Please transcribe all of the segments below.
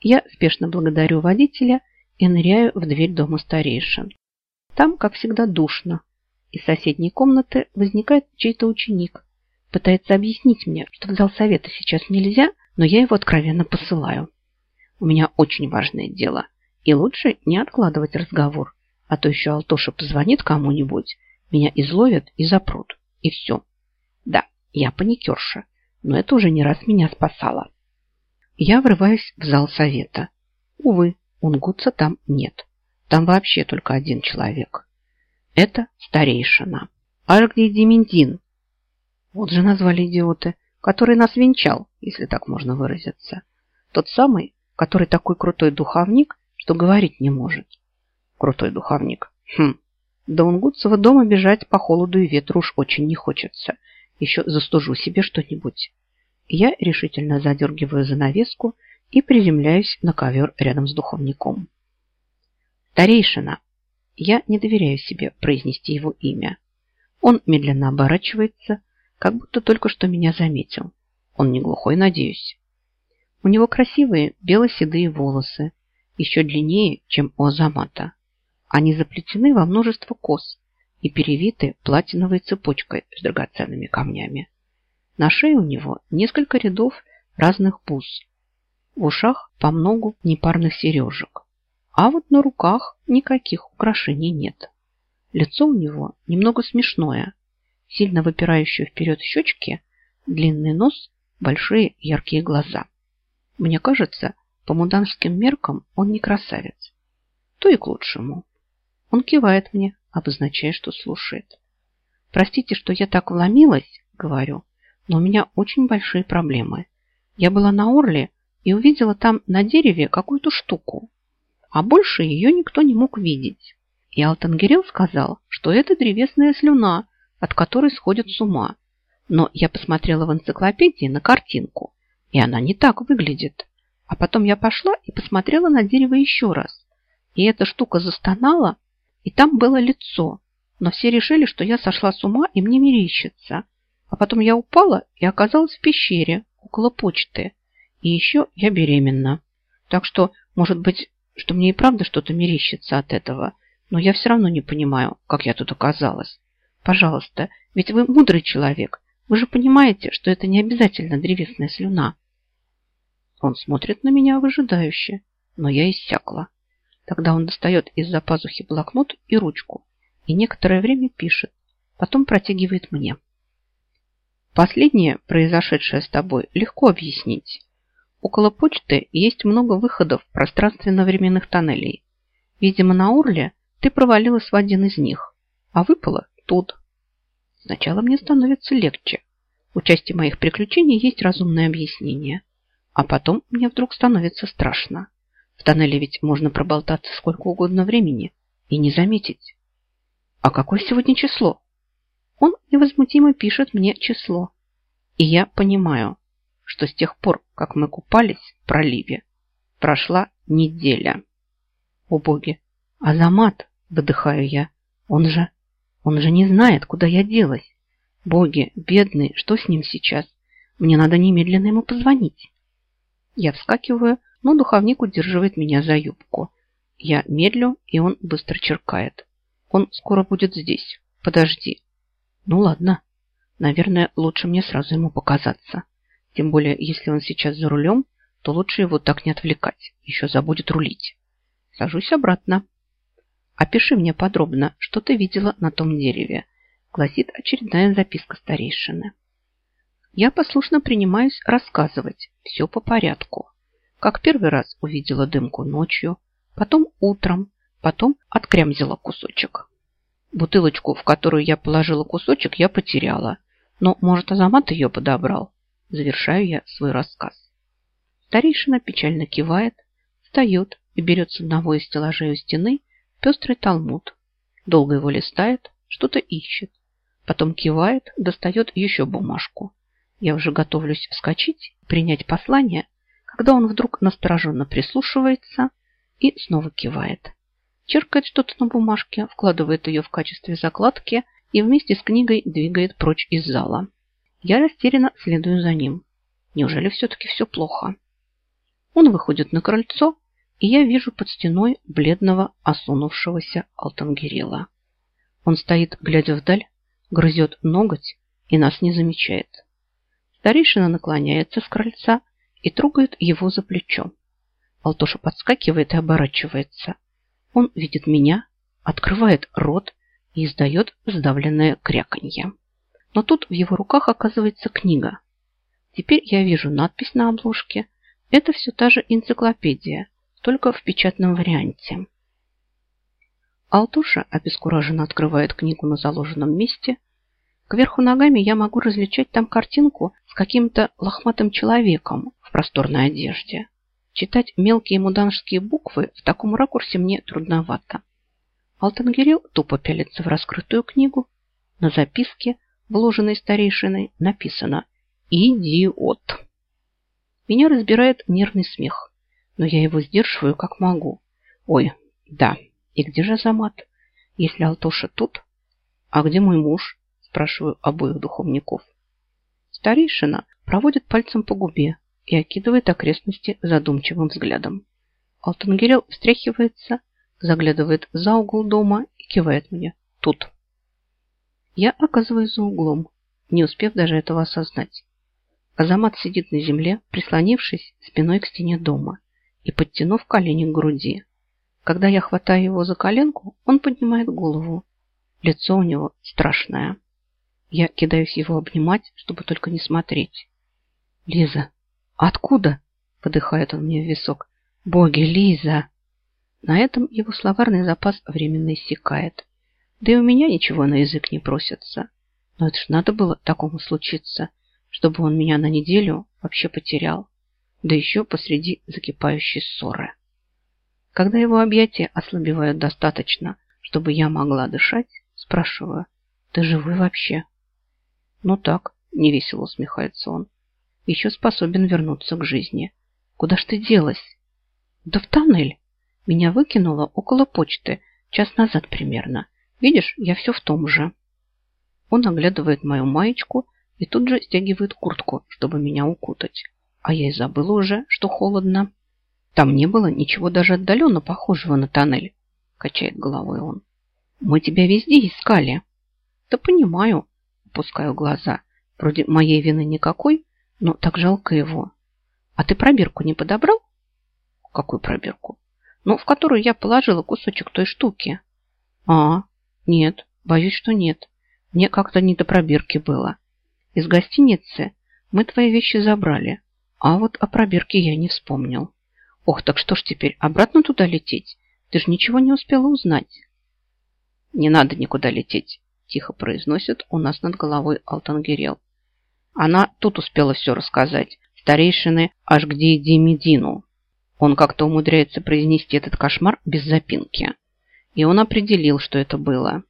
Я спешно благодарю водителя и ныряю в дверь дома старейшин. Там, как всегда, душно. Из соседней комнаты возникает чей-то ученик. Пытается объяснить мне, что в зал совета сейчас нельзя, но я его откровенно посылаю. У меня очень важное дело, и лучше не откладывать разговор, а то еще Алтоша позвонит кому-нибудь, меня изловят и запрут, и все. Да, я паникерша, но это уже не раз меня спасало. Я врываюсь в зал совета. Увы, Унгутса там нет. Там вообще только один человек. Это старейшина. Аргдий Демендин. Вот же назвали идиоты, который нас венчал, если так можно выразиться. Тот самый, который такой крутой духовник, что говорить не может. Крутой духовник. Хм. До Унгутцева дома бежать по холоду и ветру уж очень не хочется. Еще застужу себе что-нибудь. Я решительно задергиваю занавеску и приземляюсь на ковер рядом с духовником. Старейшина. Я не доверяю себе произнести его имя. Он медленно оборачивается, как будто только что меня заметил. Он не глухой, надеюсь. У него красивые бело-седые волосы, еще длиннее, чем у Азамата. Они заплетены во множество кос и перевиты платиновой цепочкой с драгоценными камнями. На шее у него несколько рядов разных бус. В ушах по многу непарных сережек. А вот на руках никаких украшений нет. Лицо у него немного смешное. Сильно выпирающие вперед щечки, длинный нос, большие яркие глаза. Мне кажется, по муданским меркам он не красавец. То и к лучшему. Он кивает мне, обозначая, что слушает. Простите, что я так вломилась, говорю, но у меня очень большие проблемы. Я была на Орле и увидела там на дереве какую-то штуку, а больше ее никто не мог видеть. И Алтангерел сказал, что это древесная слюна, от которой сходят с ума. Но я посмотрела в энциклопедии на картинку, и она не так выглядит. А потом я пошла и посмотрела на дерево еще раз. И эта штука застонала, и там было лицо. Но все решили, что я сошла с ума и мне мерещится. А потом я упала и оказалась в пещере около почты. И еще я беременна. Так что, может быть, что мне и правда что-то мерещится от этого. Но я все равно не понимаю, как я тут оказалась. Пожалуйста, ведь вы мудрый человек. Вы же понимаете, что это не обязательно древесная слюна. Он смотрит на меня выжидающе, но я иссякла. Тогда он достает из-за пазухи блокнот и ручку и некоторое время пишет, потом протягивает мне. Последнее, произошедшее с тобой, легко объяснить. Около почты есть много выходов пространственно-временных тоннелей. Видимо, на Урле ты провалилась в один из них, а выпала тут. Сначала мне становится легче. У части моих приключений есть разумное объяснение. А потом мне вдруг становится страшно. В тоннеле ведь можно проболтаться сколько угодно времени и не заметить. А какое сегодня число? Он невозмутимо пишет мне число. И я понимаю, что с тех пор, как мы купались в проливе, прошла неделя. О боги! Азамат, выдыхаю я. Он же, он же не знает, куда я делась. Боги, бедный, что с ним сейчас? Мне надо немедленно ему позвонить. Я вскакиваю, но духовник удерживает меня за юбку. Я медлю, и он быстро черкает. Он скоро будет здесь. Подожди. Ну ладно. Наверное, лучше мне сразу ему показаться. Тем более, если он сейчас за рулем, то лучше его так не отвлекать. Еще забудет рулить. Сажусь обратно. Опиши мне подробно, что ты видела на том дереве. Гласит очередная записка старейшины. Я послушно принимаюсь рассказывать все по порядку. Как первый раз увидела дымку ночью, потом утром, потом открямзила кусочек. Бутылочку, в которую я положила кусочек, я потеряла. Но, может, Азамат ее подобрал. Завершаю я свой рассказ. Старейшина печально кивает, встает и берет с одного из стеллажей у стены пестрый талмуд. Долго его листает, что-то ищет. Потом кивает, достает еще бумажку. Я уже готовлюсь вскочить, принять послание, когда он вдруг настороженно прислушивается и снова кивает. Черкает что-то на бумажке, вкладывает ее в качестве закладки и вместе с книгой двигает прочь из зала. Я растерянно следую за ним. Неужели все-таки все плохо? Он выходит на крыльцо, и я вижу под стеной бледного, осунувшегося Алтангерила. Он стоит, глядя вдаль, грызет ноготь и нас не замечает. Старейшина наклоняется с крыльца и трогает его за плечо. Алтоша подскакивает и оборачивается. Он видит меня, открывает рот и издает сдавленное кряканье. Но тут в его руках оказывается книга. Теперь я вижу надпись на обложке. Это все та же энциклопедия, только в печатном варианте. Алтуша обескураженно открывает книгу на заложенном месте. Кверху ногами я могу различать там картинку с каким-то лохматым человеком в просторной одежде. Читать мелкие муданские буквы в таком ракурсе мне трудновато. Алтангирил тупо пялится в раскрытую книгу. На записке, вложенной старейшиной, написано «Идиот». Меня разбирает нервный смех, но я его сдерживаю как могу. Ой, да, и где же Азамат? Если Алтоша тут? А где мой муж? Спрашиваю обоих духовников. Старейшина проводит пальцем по губе и окидывает окрестности задумчивым взглядом. Алтангирел встряхивается, заглядывает за угол дома и кивает мне. Тут. Я оказываюсь за углом, не успев даже этого осознать. Азамат сидит на земле, прислонившись спиной к стене дома и подтянув колени к груди. Когда я хватаю его за коленку, он поднимает голову. Лицо у него страшное. Я кидаюсь его обнимать, чтобы только не смотреть. «Лиза, откуда?» – подыхает он мне в висок. «Боги, Лиза!» На этом его словарный запас временно иссякает. Да и у меня ничего на язык не просится. Но это ж надо было такому случиться, чтобы он меня на неделю вообще потерял. Да еще посреди закипающей ссоры. Когда его объятия ослабевают достаточно, чтобы я могла дышать, спрашиваю, ты живой вообще? Ну так, невесело усмехается он. Еще способен вернуться к жизни. Куда ж ты делась? Да в тоннель. Меня выкинуло около почты, час назад примерно. Видишь, я все в том же. Он оглядывает мою маечку и тут же стягивает куртку, чтобы меня укутать. А я и забыла уже, что холодно. Там не было ничего даже отдаленно похожего на тоннель, качает головой он. Мы тебя везде искали. Да понимаю, опускаю глаза. Вроде моей вины никакой, но так жалко его. А ты пробирку не подобрал? Какую пробирку? Ну, в которую я положила кусочек той штуки. А, нет, боюсь, что нет. Мне как-то не до пробирки было. Из гостиницы мы твои вещи забрали, а вот о пробирке я не вспомнил. Ох, так что ж теперь, обратно туда лететь? Ты же ничего не успела узнать. Не надо никуда лететь, тихо произносит у нас над головой Алтангерел. Она тут успела все рассказать. Старейшины аж где Демидину. Он как-то умудряется произнести этот кошмар без запинки. И он определил, что это было.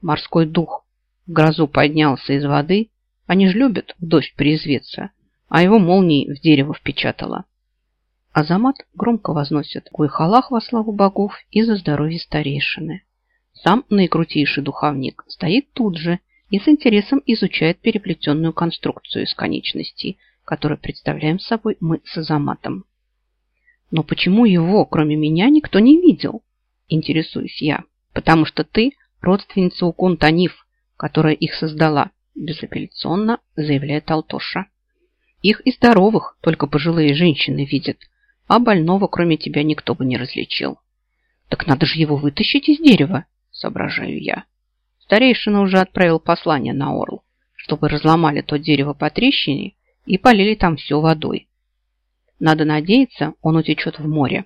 Морской дух в грозу поднялся из воды. Они ж любят в дождь призветься, а его молнией в дерево впечатало. Азамат громко возносит Гуйхалах во славу богов и за здоровье старейшины. Сам наикрутейший духовник стоит тут же и с интересом изучает переплетенную конструкцию из конечностей, которую представляем собой мы с Азаматом. Но почему его, кроме меня, никто не видел? Интересуюсь я. Потому что ты родственница Укун Таниф, которая их создала, безапелляционно заявляет Алтоша. Их и здоровых только пожилые женщины видят, а больного, кроме тебя, никто бы не различил. Так надо же его вытащить из дерева, соображаю я. Старейшина уже отправил послание на Орл, чтобы разломали то дерево по трещине и полили там все водой. Надо надеяться, он утечет в море.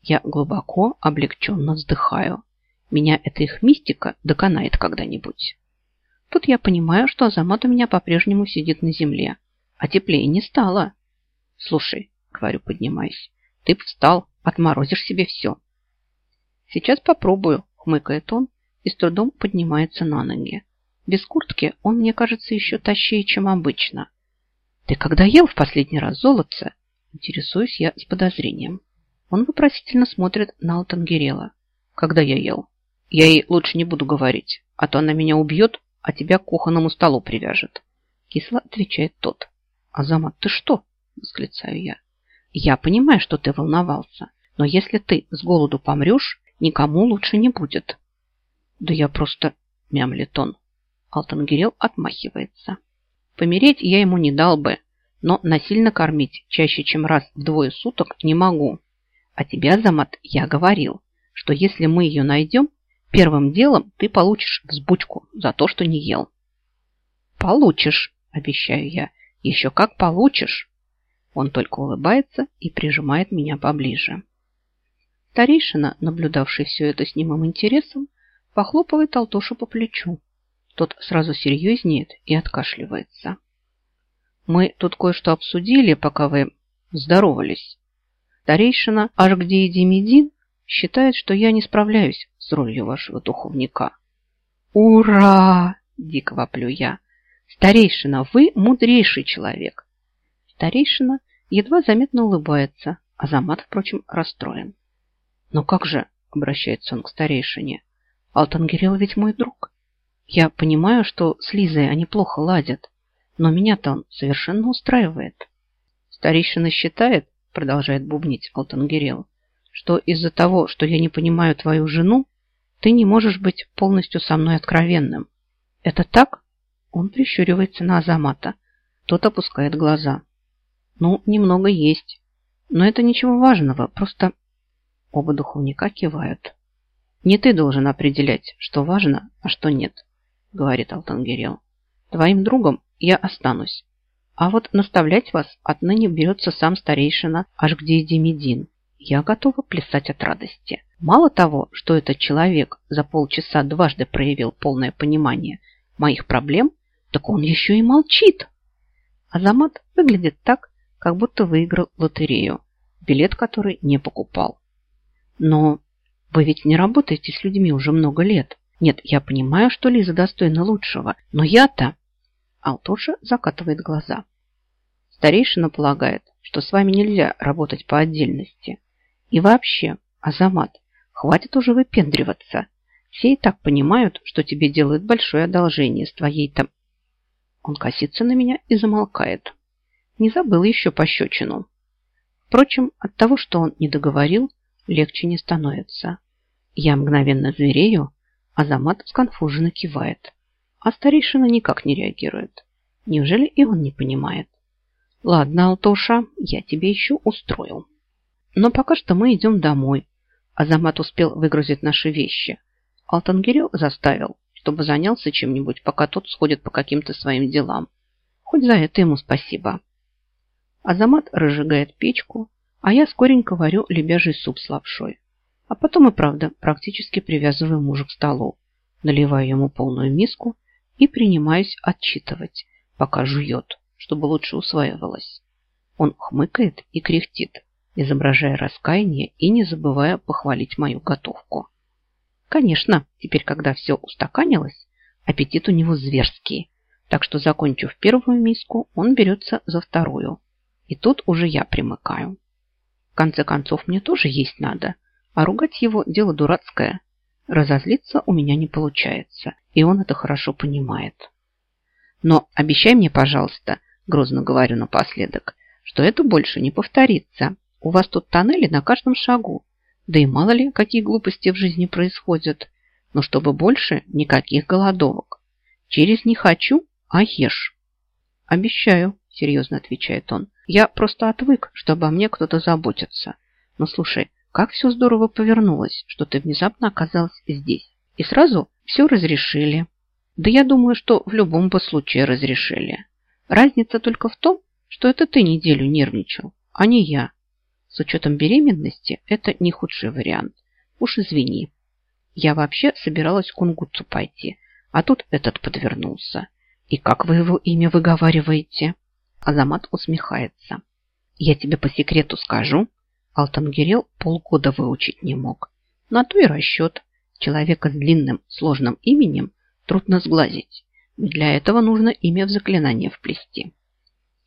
Я глубоко, облегченно вздыхаю. Меня эта их мистика доконает когда-нибудь. Тут я понимаю, что Азамат у меня по-прежнему сидит на земле, а теплее не стало. Слушай, говорю, поднимаясь. Ты встал, отморозишь себе все. Сейчас попробую, хмыкает он и с трудом поднимается на ноги. Без куртки он, мне кажется, еще тащее, чем обычно. Ты когда ел в последний раз золотце? Интересуюсь я с подозрением. Он вопросительно смотрит на Алтангерела. Когда я ел? Я ей лучше не буду говорить, а то она меня убьет, а тебя к кухонному столу привяжет. Кисло отвечает тот. Азамат, ты что? Восклицаю я. Я понимаю, что ты волновался, но если ты с голоду помрешь, никому лучше не будет. Да я просто... мямлит он. Алтангирел отмахивается. Помереть я ему не дал бы, но насильно кормить чаще, чем раз в двое суток не могу. А тебе, Замат, я говорил, что если мы ее найдем, первым делом ты получишь взбучку за то, что не ел. Получишь, обещаю я. Еще как получишь. Он только улыбается и прижимает меня поближе. Старейшина, наблюдавший все это с немым интересом, похлопывает Алтошу по плечу. Тот сразу серьезнеет и откашливается. Мы тут кое-что обсудили, пока вы здоровались. Старейшина аж где Демидин считает, что я не справляюсь с ролью вашего духовника. «Ура!» – дико воплю я. «Старейшина, вы мудрейший человек!» Старейшина едва заметно улыбается, а Замат, впрочем, расстроен. «Но как же?» – обращается он к старейшине. «Алтангирел ведь мой друг. Я понимаю, что с Лизой они плохо ладят, но меня-то он совершенно устраивает». Старейшина считает, продолжает бубнить Алтангирел, что из-за того, что я не понимаю твою жену, ты не можешь быть полностью со мной откровенным. Это так? Он прищуривается на Азамата. Тот опускает глаза. Ну, немного есть. Но это ничего важного, просто... Оба духовника кивают. Не ты должен определять, что важно, а что нет, говорит Алтангирел. Твоим другом я останусь. А вот наставлять вас отныне берется сам старейшина аж где Демидин. Я готова плясать от радости. Мало того, что этот человек за полчаса дважды проявил полное понимание моих проблем, так он еще и молчит. Азамат выглядит так, как будто выиграл лотерею, билет который не покупал. Но вы ведь не работаете с людьми уже много лет. Нет, я понимаю, что Лиза достойна лучшего, но я-то... Алтоша закатывает глаза. Старейшина полагает, что с вами нельзя работать по отдельности. И вообще, Азамат, хватит уже выпендриваться. Все и так понимают, что тебе делают большое одолжение с твоей-то... Он косится на меня и замолкает. Не забыл еще пощечину. Впрочем, от того, что он не договорил, легче не становится. Я мгновенно зверею, а Замат сконфуженно кивает. А старейшина никак не реагирует. Неужели и он не понимает? Ладно, Алтоша, я тебе еще устрою. Но пока что мы идем домой. Азамат успел выгрузить наши вещи. Алтангирел заставил чтобы занялся чем-нибудь, пока тот сходит по каким-то своим делам. Хоть за это ему спасибо. Азамат разжигает печку, а я скоренько варю лебяжий суп с лапшой. А потом и правда практически привязываю мужа к столу, наливаю ему полную миску и принимаюсь отчитывать, пока жует, чтобы лучше усваивалось. Он хмыкает и кряхтит, изображая раскаяние и не забывая похвалить мою готовку. Конечно, теперь, когда все устаканилось, аппетит у него зверский. Так что, закончив первую миску, он берется за вторую. И тут уже я примыкаю. Конце концов, мне тоже есть надо. А ругать его – дело дурацкое. Разозлиться у меня не получается. И он это хорошо понимает. Но обещай мне, пожалуйста, грозно говорю напоследок, что это больше не повторится. У вас тут тоннели на каждом шагу. Да и мало ли, какие глупости в жизни происходят. Но чтобы больше никаких голодовок. Через «не хочу», а ешь. Обещаю, серьезно отвечает он. Я просто отвык, что обо мне кто-то заботится. Но слушай, как все здорово повернулось, что ты внезапно оказалась здесь. И сразу все разрешили. Да я думаю, что в любом бы случае разрешили. Разница только в том, что это ты неделю нервничал, а не я. С учетом беременности это не худший вариант. Уж извини. Я вообще собиралась к Кунгутцу пойти, а тут этот подвернулся. И как вы его имя выговариваете? Азамат усмехается. Я тебе по секрету скажу. Алтангирел полгода выучить не мог. На то и расчет. Человека с длинным, сложным именем трудно сглазить. Для этого нужно имя в заклинание вплести.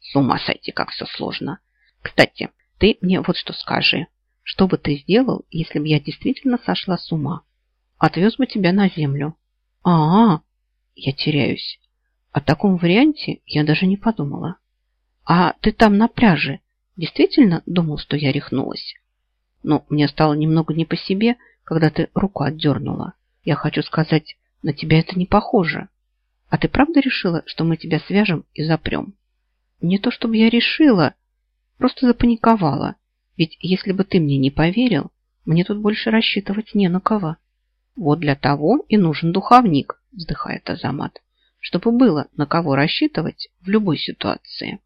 С ума сойти, как все сложно. Кстати, ты мне вот что скажи. Что бы ты сделал, если бы я действительно сошла с ума? Отвез бы тебя на землю. А, -а, -а я теряюсь. О таком варианте я даже не подумала. А ты там на пляже Действительно думал, что я рехнулась? Но мне стало немного не по себе, когда ты руку отдернула. Я хочу сказать, на тебя это не похоже. А ты правда решила, что мы тебя свяжем и запрем? Не то чтобы я решила, просто запаниковала. Ведь если бы ты мне не поверил, мне тут больше рассчитывать не на кого. Вот для того и нужен духовник, вздыхает Азамат, чтобы было на кого рассчитывать в любой ситуации.